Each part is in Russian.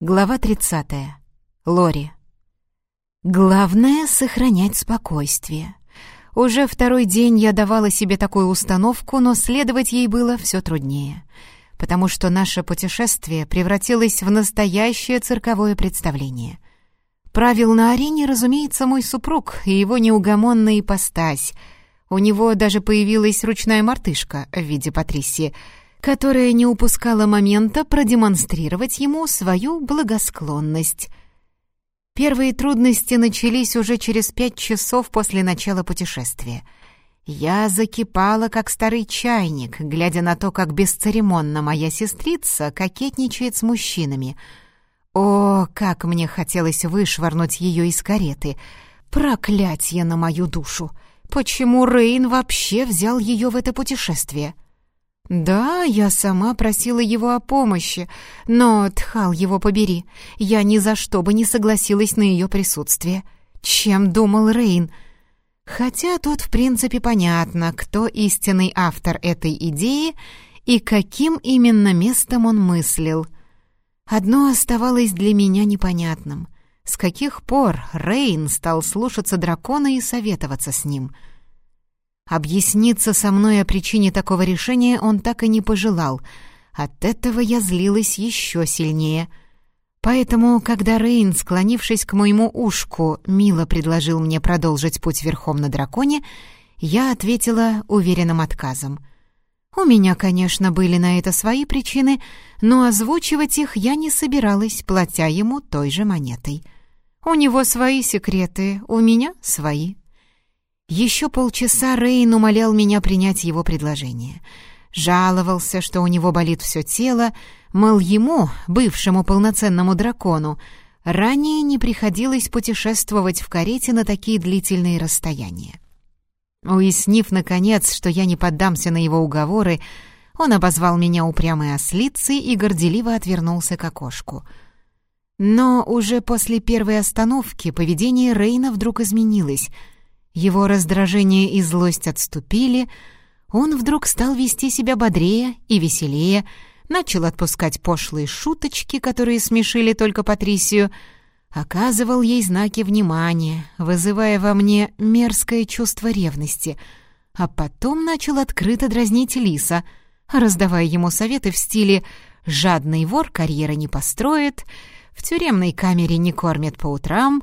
Глава 30. Лори. Главное — сохранять спокойствие. Уже второй день я давала себе такую установку, но следовать ей было все труднее, потому что наше путешествие превратилось в настоящее цирковое представление. Правил на арене, разумеется, мой супруг и его неугомонная ипостась. У него даже появилась ручная мартышка в виде Патрисии — которая не упускала момента продемонстрировать ему свою благосклонность. Первые трудности начались уже через пять часов после начала путешествия. Я закипала, как старый чайник, глядя на то, как бесцеремонно моя сестрица кокетничает с мужчинами. О, как мне хотелось вышвырнуть ее из кареты! Проклятье на мою душу! Почему Рейн вообще взял ее в это путешествие?» «Да, я сама просила его о помощи, но, Тхал, его побери, я ни за что бы не согласилась на ее присутствие. Чем думал Рейн?» Хотя тут, в принципе, понятно, кто истинный автор этой идеи и каким именно местом он мыслил. Одно оставалось для меня непонятным. С каких пор Рейн стал слушаться дракона и советоваться с ним — Объясниться со мной о причине такого решения он так и не пожелал. От этого я злилась еще сильнее. Поэтому, когда Рейн, склонившись к моему ушку, мило предложил мне продолжить путь верхом на драконе, я ответила уверенным отказом. У меня, конечно, были на это свои причины, но озвучивать их я не собиралась, платя ему той же монетой. У него свои секреты, у меня свои. Еще полчаса Рейн умолял меня принять его предложение. Жаловался, что у него болит все тело, мол, ему, бывшему полноценному дракону, ранее не приходилось путешествовать в карете на такие длительные расстояния. Уяснив, наконец, что я не поддамся на его уговоры, он обозвал меня упрямой ослицей и горделиво отвернулся к окошку. Но уже после первой остановки поведение Рейна вдруг изменилось — его раздражение и злость отступили, он вдруг стал вести себя бодрее и веселее, начал отпускать пошлые шуточки, которые смешили только Патрисию, оказывал ей знаки внимания, вызывая во мне мерзкое чувство ревности, а потом начал открыто дразнить Лиса, раздавая ему советы в стиле «жадный вор карьеры не построит», «в тюремной камере не кормят по утрам»,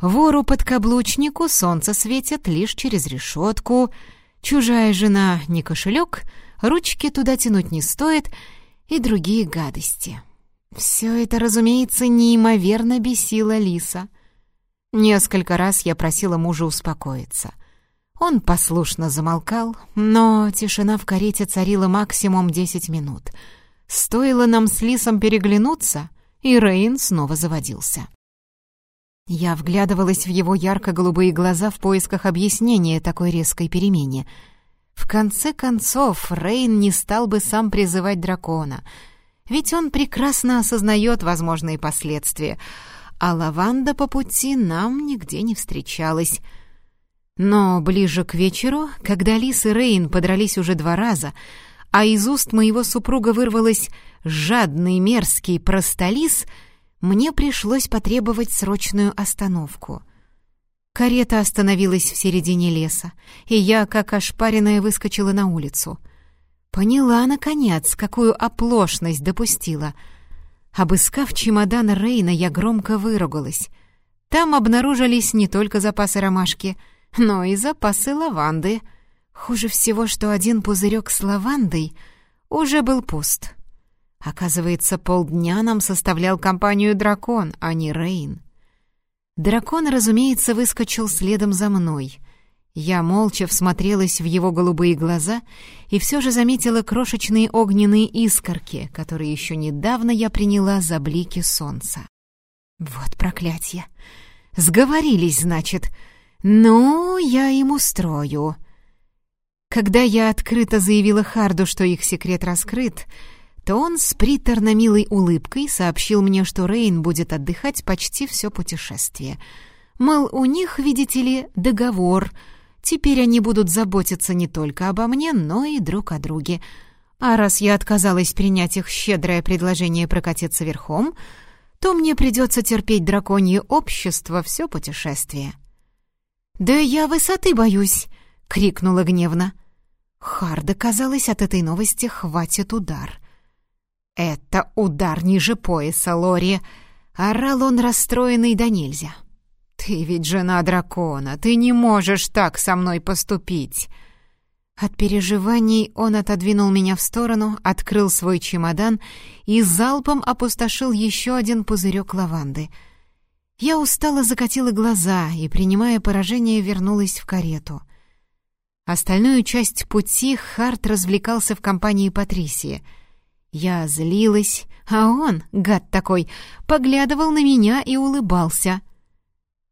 Вору-подкаблучнику солнце светит лишь через решетку, чужая жена не кошелек, ручки туда тянуть не стоит и другие гадости. Все это, разумеется, неимоверно бесило Лиса. Несколько раз я просила мужа успокоиться. Он послушно замолкал, но тишина в карете царила максимум десять минут. Стоило нам с Лисом переглянуться, и Рейн снова заводился. Я вглядывалась в его ярко-голубые глаза в поисках объяснения такой резкой перемене. В конце концов, Рейн не стал бы сам призывать дракона, ведь он прекрасно осознает возможные последствия, а лаванда по пути нам нигде не встречалась. Но ближе к вечеру, когда Лис и Рейн подрались уже два раза, а из уст моего супруга вырвалось «жадный мерзкий простолис», мне пришлось потребовать срочную остановку. Карета остановилась в середине леса, и я, как ошпаренная, выскочила на улицу. Поняла, наконец, какую оплошность допустила. Обыскав чемодан Рейна, я громко выругалась. Там обнаружились не только запасы ромашки, но и запасы лаванды. Хуже всего, что один пузырек с лавандой уже был пуст. Оказывается, полдня нам составлял компанию дракон, а не Рейн. Дракон, разумеется, выскочил следом за мной. Я молча всмотрелась в его голубые глаза и все же заметила крошечные огненные искорки, которые еще недавно я приняла за блики солнца. Вот проклятие! Сговорились, значит. Ну, я им устрою. Когда я открыто заявила Харду, что их секрет раскрыт, то он с приторно-милой улыбкой сообщил мне, что Рейн будет отдыхать почти все путешествие. Мол, у них, видите ли, договор. Теперь они будут заботиться не только обо мне, но и друг о друге. А раз я отказалась принять их щедрое предложение прокатиться верхом, то мне придется терпеть драконье общество все путешествие». «Да я высоты боюсь!» — крикнула гневно. Харда, казалось, от этой новости хватит удар. «Это удар ниже пояса, Лори!» — орал он, расстроенный да нельзя. «Ты ведь жена дракона, ты не можешь так со мной поступить!» От переживаний он отодвинул меня в сторону, открыл свой чемодан и залпом опустошил еще один пузырек лаванды. Я устало закатила глаза и, принимая поражение, вернулась в карету. Остальную часть пути Харт развлекался в компании Патрисии. Я злилась, а он, гад такой, поглядывал на меня и улыбался.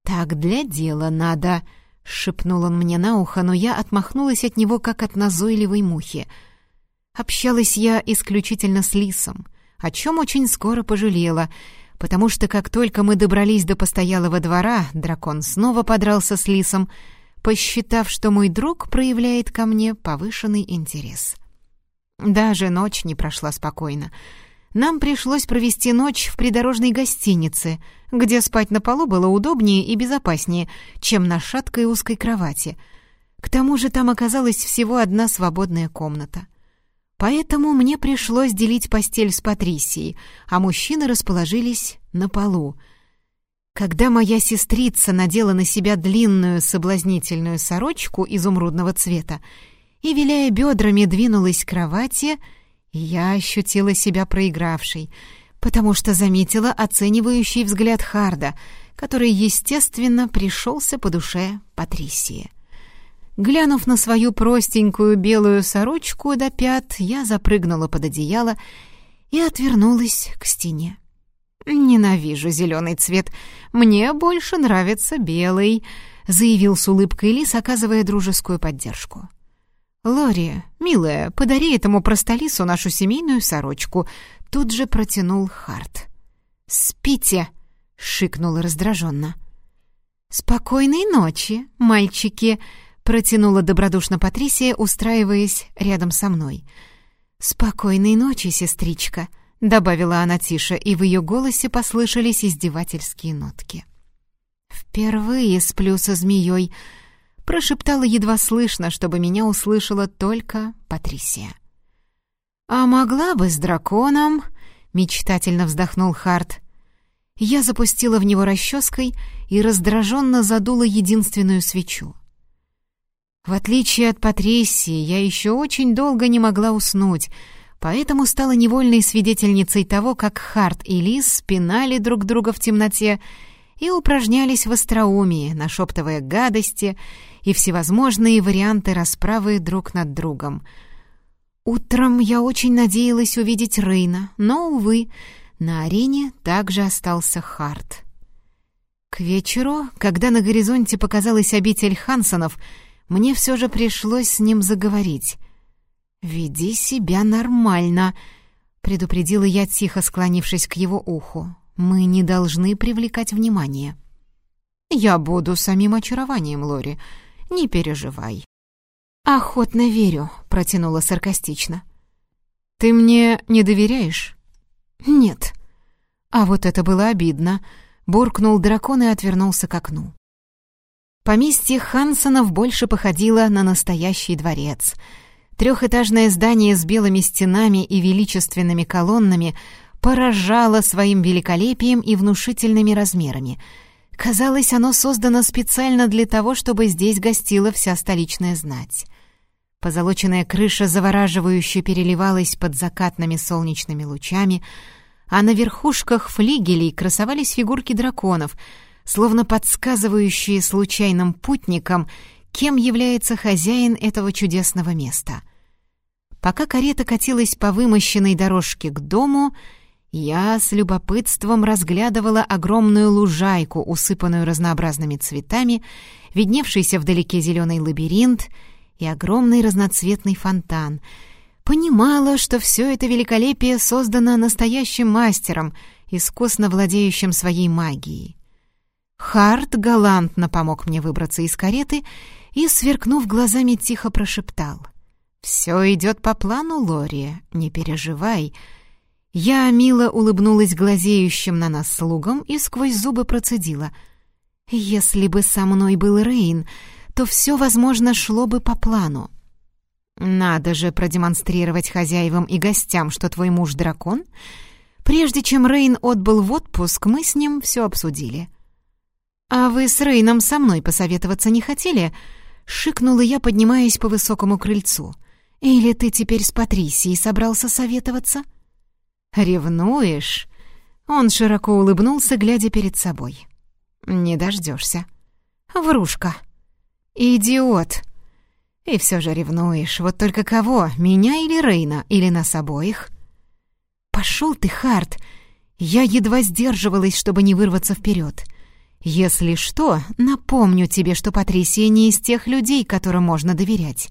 «Так для дела надо», — шепнул он мне на ухо, но я отмахнулась от него, как от назойливой мухи. Общалась я исключительно с Лисом, о чем очень скоро пожалела, потому что как только мы добрались до постоялого двора, дракон снова подрался с Лисом, посчитав, что мой друг проявляет ко мне повышенный интерес. Даже ночь не прошла спокойно. Нам пришлось провести ночь в придорожной гостинице, где спать на полу было удобнее и безопаснее, чем на шаткой узкой кровати. К тому же там оказалась всего одна свободная комната. Поэтому мне пришлось делить постель с Патрисией, а мужчины расположились на полу. Когда моя сестрица надела на себя длинную соблазнительную сорочку изумрудного цвета и, виляя бедрами, двинулась к кровати, я ощутила себя проигравшей — потому что заметила оценивающий взгляд Харда, который, естественно, пришелся по душе Патрисии. Глянув на свою простенькую белую сорочку до пят, я запрыгнула под одеяло и отвернулась к стене. «Ненавижу зеленый цвет. Мне больше нравится белый», — заявил с улыбкой Лис, оказывая дружескую поддержку. «Лори, милая, подари этому простолису нашу семейную сорочку», тут же протянул Харт. «Спите!» — шикнула раздраженно. «Спокойной ночи, мальчики!» — протянула добродушно Патрисия, устраиваясь рядом со мной. «Спокойной ночи, сестричка!» — добавила она тише, и в ее голосе послышались издевательские нотки. «Впервые сплю со змеей!» — прошептала едва слышно, чтобы меня услышала только Патрисия. «А могла бы с драконом?» — мечтательно вздохнул Харт. Я запустила в него расческой и раздраженно задула единственную свечу. В отличие от Патрисии, я еще очень долго не могла уснуть, поэтому стала невольной свидетельницей того, как Харт и Лис спинали друг друга в темноте и упражнялись в остроумии, нашептывая гадости и всевозможные варианты расправы друг над другом — Утром я очень надеялась увидеть Рейна, но, увы, на арене также остался Харт. К вечеру, когда на горизонте показалась обитель Хансонов, мне все же пришлось с ним заговорить. «Веди себя нормально», — предупредила я, тихо склонившись к его уху. «Мы не должны привлекать внимание». «Я буду самим очарованием, Лори. Не переживай», «Охотно верю», — протянула саркастично. «Ты мне не доверяешь?» «Нет». А вот это было обидно. Буркнул дракон и отвернулся к окну. Поместье Хансонов больше походило на настоящий дворец. Трехэтажное здание с белыми стенами и величественными колоннами поражало своим великолепием и внушительными размерами. Казалось, оно создано специально для того, чтобы здесь гостила вся столичная знать. Позолоченная крыша завораживающе переливалась под закатными солнечными лучами, а на верхушках флигелей красовались фигурки драконов, словно подсказывающие случайным путникам, кем является хозяин этого чудесного места. Пока карета катилась по вымощенной дорожке к дому, я с любопытством разглядывала огромную лужайку, усыпанную разнообразными цветами, видневшийся вдалеке зеленый лабиринт — и огромный разноцветный фонтан. Понимала, что все это великолепие создано настоящим мастером, искусно владеющим своей магией. Харт галантно помог мне выбраться из кареты и, сверкнув глазами, тихо прошептал. «Все идет по плану, Лори, не переживай». Я мило улыбнулась глазеющим на нас слугам и сквозь зубы процедила. «Если бы со мной был Рейн, то все, возможно, шло бы по плану. Надо же продемонстрировать хозяевам и гостям, что твой муж дракон. Прежде чем Рейн отбыл в отпуск, мы с ним все обсудили. «А вы с Рейном со мной посоветоваться не хотели?» — шикнула я, поднимаясь по высокому крыльцу. «Или ты теперь с Патрисией собрался советоваться?» «Ревнуешь?» Он широко улыбнулся, глядя перед собой. «Не дождешься. Врушка!» «Идиот!» «И все же ревнуешь. Вот только кого? Меня или Рейна? Или нас обоих?» «Пошел ты, Харт!» Я едва сдерживалась, чтобы не вырваться вперед. «Если что, напомню тебе, что Патрисия не из тех людей, которым можно доверять.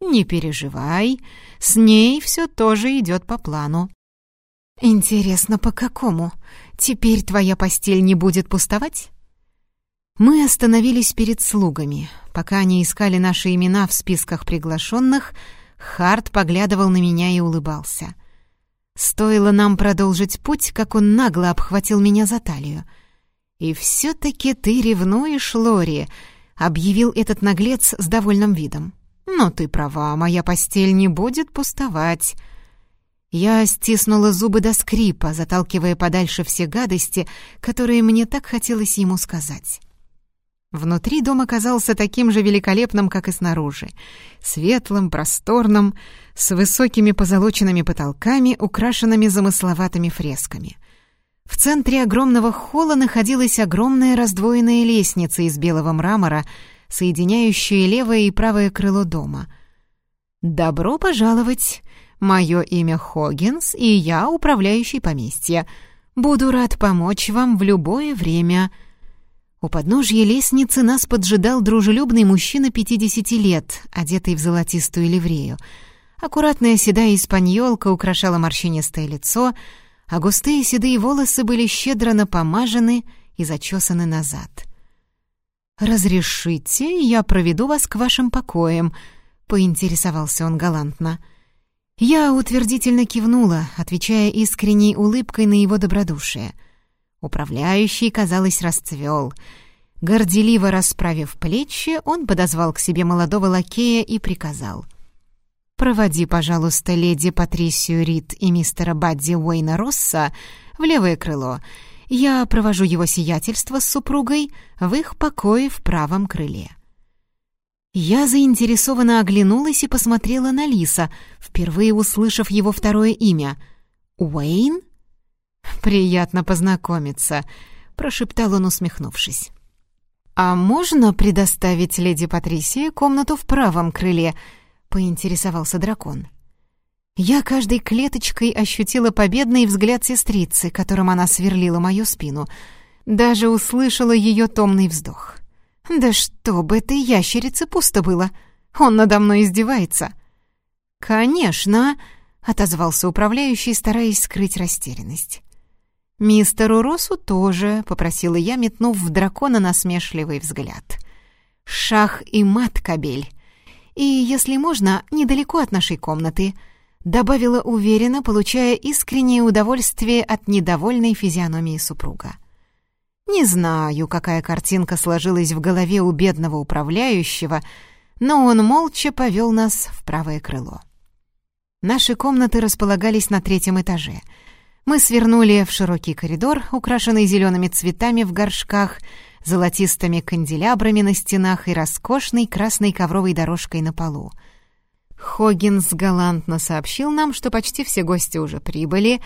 Не переживай, с ней все тоже идет по плану». «Интересно, по какому? Теперь твоя постель не будет пустовать?» Мы остановились перед слугами. Пока они искали наши имена в списках приглашенных, Харт поглядывал на меня и улыбался. Стоило нам продолжить путь, как он нагло обхватил меня за талию. «И все-таки ты ревнуешь, Лори», — объявил этот наглец с довольным видом. «Но ты права, моя постель не будет пустовать». Я стиснула зубы до скрипа, заталкивая подальше все гадости, которые мне так хотелось ему сказать. Внутри дом оказался таким же великолепным, как и снаружи. Светлым, просторным, с высокими позолоченными потолками, украшенными замысловатыми фресками. В центре огромного холла находилась огромная раздвоенная лестница из белого мрамора, соединяющая левое и правое крыло дома. «Добро пожаловать! Мое имя Хоггинс, и я управляющий поместья. Буду рад помочь вам в любое время», у подножья лестницы нас поджидал дружелюбный мужчина 50 лет, одетый в золотистую ливрею. Аккуратная седая испаньолка украшала морщинистое лицо, а густые седые волосы были щедро напомажены и зачесаны назад. «Разрешите, я проведу вас к вашим покоям», — поинтересовался он галантно. Я утвердительно кивнула, отвечая искренней улыбкой на его добродушие — Управляющий, казалось, расцвел. Горделиво расправив плечи, он подозвал к себе молодого лакея и приказал. «Проводи, пожалуйста, леди Патрисию Рид и мистера Бадди Уэйна Росса в левое крыло. Я провожу его сиятельство с супругой в их покое в правом крыле». Я заинтересованно оглянулась и посмотрела на Лиса, впервые услышав его второе имя. «Уэйн?» «Приятно познакомиться», — прошептал он, усмехнувшись. «А можно предоставить леди Патрисии комнату в правом крыле?» — поинтересовался дракон. Я каждой клеточкой ощутила победный взгляд сестрицы, которым она сверлила мою спину. Даже услышала ее томный вздох. «Да что бы ты, ящерице, пусто было! Он надо мной издевается!» «Конечно!» — отозвался управляющий, стараясь скрыть растерянность. «Мистеру Росу тоже», — попросила я, метнув в дракона насмешливый взгляд. «Шах и мат, кабель. И, если можно, недалеко от нашей комнаты», — добавила уверенно, получая искреннее удовольствие от недовольной физиономии супруга. Не знаю, какая картинка сложилась в голове у бедного управляющего, но он молча повел нас в правое крыло. Наши комнаты располагались на третьем этаже — мы свернули в широкий коридор, украшенный зелеными цветами в горшках, золотистыми канделябрами на стенах и роскошной красной ковровой дорожкой на полу. Хоггинс галантно сообщил нам, что почти все гости уже прибыли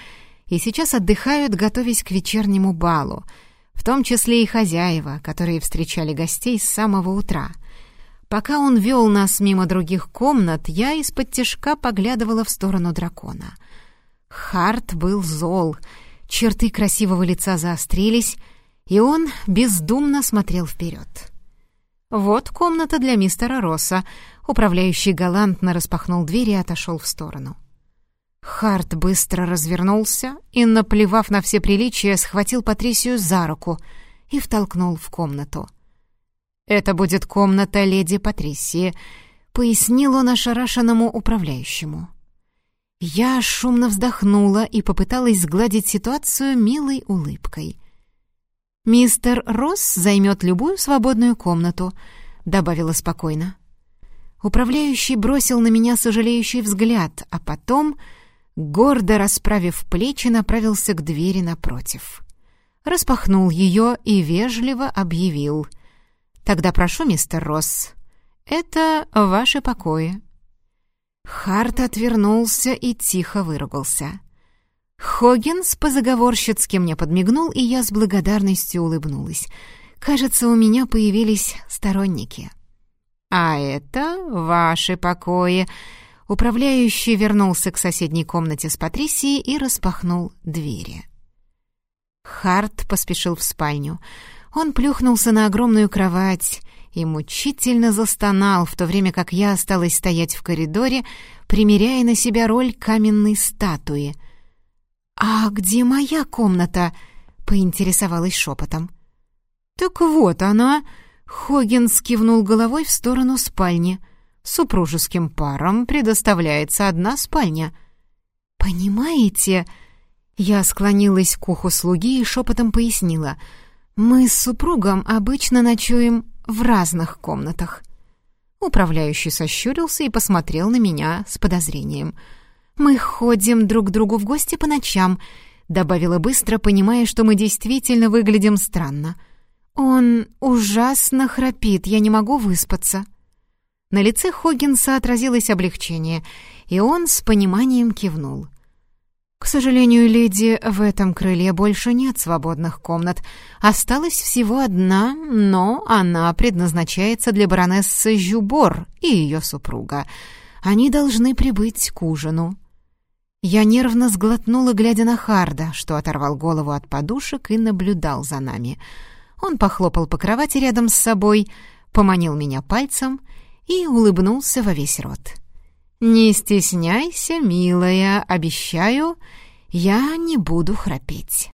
и сейчас отдыхают, готовясь к вечернему балу, в том числе и хозяева, которые встречали гостей с самого утра. Пока он вел нас мимо других комнат, я из-под тяжка поглядывала в сторону дракона — Харт был зол, черты красивого лица заострились, и он бездумно смотрел вперед. «Вот комната для мистера Росса», — управляющий галантно распахнул дверь и отошел в сторону. Харт быстро развернулся и, наплевав на все приличия, схватил Патрисию за руку и втолкнул в комнату. «Это будет комната леди Патрисии», — пояснил он ошарашенному управляющему. Я шумно вздохнула и попыталась сгладить ситуацию милой улыбкой. «Мистер Росс займет любую свободную комнату», — добавила спокойно. Управляющий бросил на меня сожалеющий взгляд, а потом, гордо расправив плечи, направился к двери напротив. Распахнул ее и вежливо объявил. «Тогда прошу, мистер Росс, это ваши покои». Харт отвернулся и тихо выругался. Хоггинс по-заговорщицки мне подмигнул, и я с благодарностью улыбнулась. Кажется, у меня появились сторонники. «А это ваши покои». Управляющий вернулся к соседней комнате с Патрисией и распахнул двери. Харт поспешил в спальню. Он плюхнулся на огромную кровать и мучительно застонал, в то время как я осталась стоять в коридоре, примеряя на себя роль каменной статуи. «А где моя комната?» — поинтересовалась шепотом. «Так вот она!» — Хогин скивнул головой в сторону спальни. «Супружеским парам предоставляется одна спальня». «Понимаете?» Я склонилась к уху слуги и шепотом пояснила. «Мы с супругом обычно ночуем в разных комнатах». Управляющий сощурился и посмотрел на меня с подозрением. «Мы ходим друг к другу в гости по ночам», — добавила быстро, понимая, что мы действительно выглядим странно. «Он ужасно храпит, я не могу выспаться». На лице Хоггинса отразилось облегчение, и он с пониманием кивнул. «К сожалению, леди, в этом крыле больше нет свободных комнат. Осталась всего одна, но она предназначается для баронессы Жюбор и ее супруга. Они должны прибыть к ужину». Я нервно сглотнула, глядя на Харда, что оторвал голову от подушек и наблюдал за нами. Он похлопал по кровати рядом с собой, поманил меня пальцем и улыбнулся во весь рот. «Не стесняйся, милая, обещаю, я не буду храпеть».